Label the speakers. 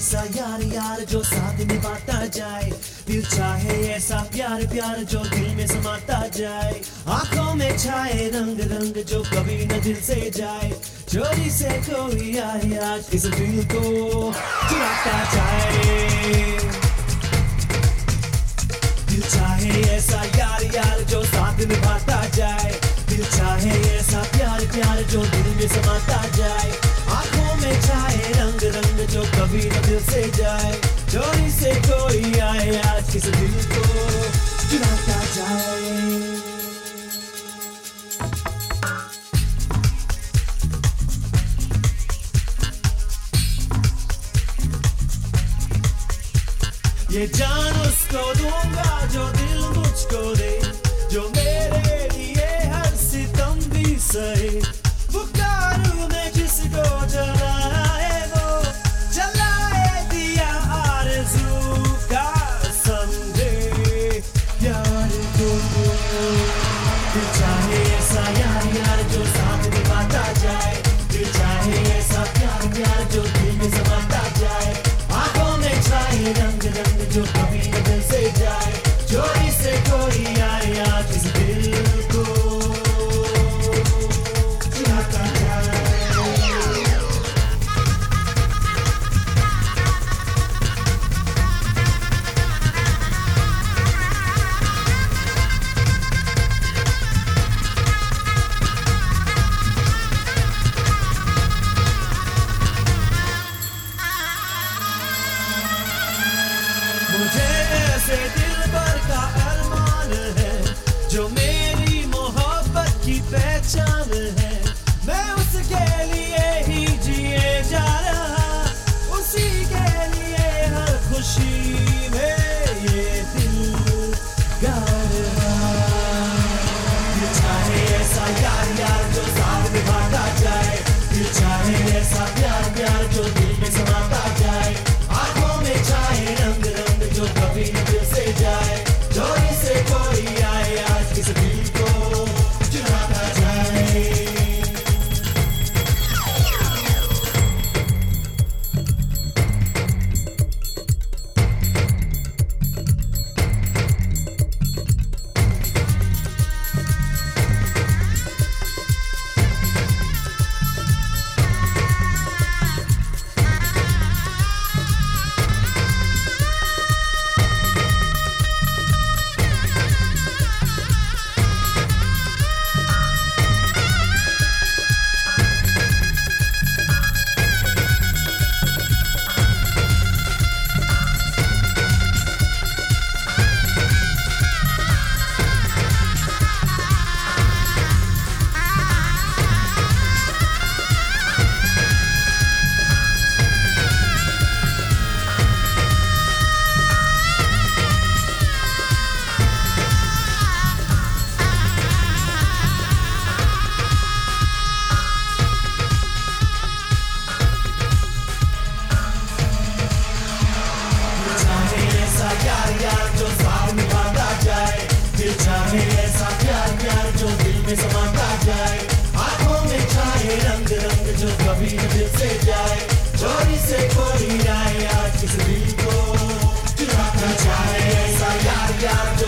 Speaker 1: यार यार जो साथ निभाता जाए। दिल चाहे ऐसा प्यार प्यार जो दिल में समाता जाए। आँखों में छाए रंग रंग जो कभी न दिल से जाए। चोरी से कोई आए आज इस दिल को चुराता जाए। दिल चाहे ऐसा यार यार जो साथ निभाता ये जान उसको दूँगा जो रंग दिल भर का अरमान है, जो मेरी मोहब्बत की पहचान है। मैं उसके लिए ही जिए जा रहा, उसी के लिए हर खुशी में ये दिल गा चाहे ऐसा यार यार जो साथ जाए चाहे ऐसा प्यार प्यार जो दिल में समाता से जाए चोरी से कोई आया किस दिल को ऐसा यार यार